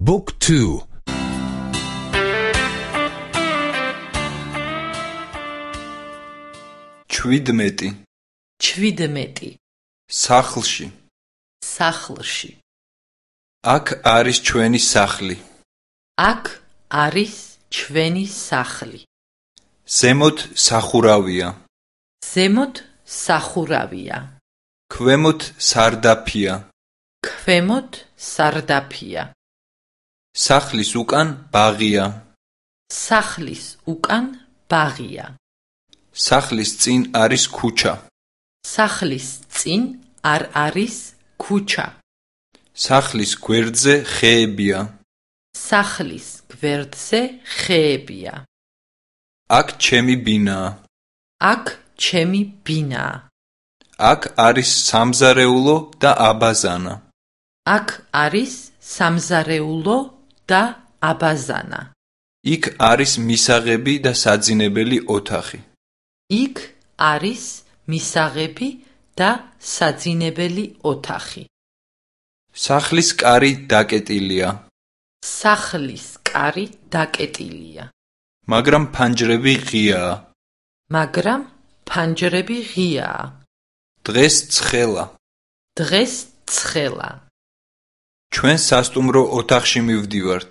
Book 2 17 17 სახლში სახლში აქ არის ჩვენი სახლი აქ არის ჩვენი სახლი ზემოთ სახურავია ზემოთ სახურავია ქვემოთ სარდაფია ქვემოთ სარდაფია სახლის უკან ბაღია. სახლის უკან ბაღია. სახლის წინ არის ქუჩა. სახლის წინ არ არის ქუჩა. სახლის გვერდზე ხეებია. სახლის გვერდზე ხეებია. აქ ჩემი ბინაა. აქ ჩემი ბინაა. აქ არის სამზარეულო და აბაზანა. აქ არის სამზარეულო და აბაზანა. იქ არის მისაღები და საძინებელი ოთახი. იქ არის მისაღები და საძინებელი ოთახი. სახლის კარი დაკეტილია. სახლის კარი დაკეტილია. მაგრამ ფანჯრები ღიაა. მაგრამ ფანჯრები ღიაა. დღეს ცხელა. დღეს ცხელა ჩვენ სასტუმრო ოთახში მივდივართ.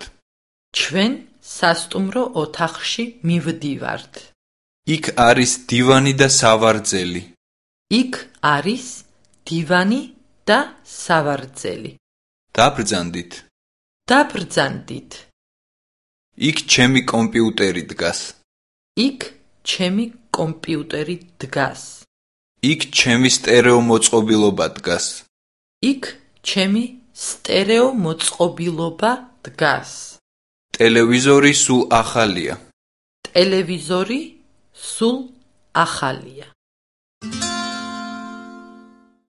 ჩვენ სასტუმრო ოთახში მივდივართ. იქ არის დივანი და სავარძელი. იქ არის დივანი და სავარძელი. დაბრძანდით. დაბრძანდით. იქ ჩემი კომპიუტერი დგას. იქ ჩემი კომპიუტერი დგას. იქ ჩემი სტერეო მოწყობილობა დგას. იქ ჩემი სტერეო მოწყობილობა დგას. ტელევიზორი სულ ახალია. ტელევიზორი სულ ახალია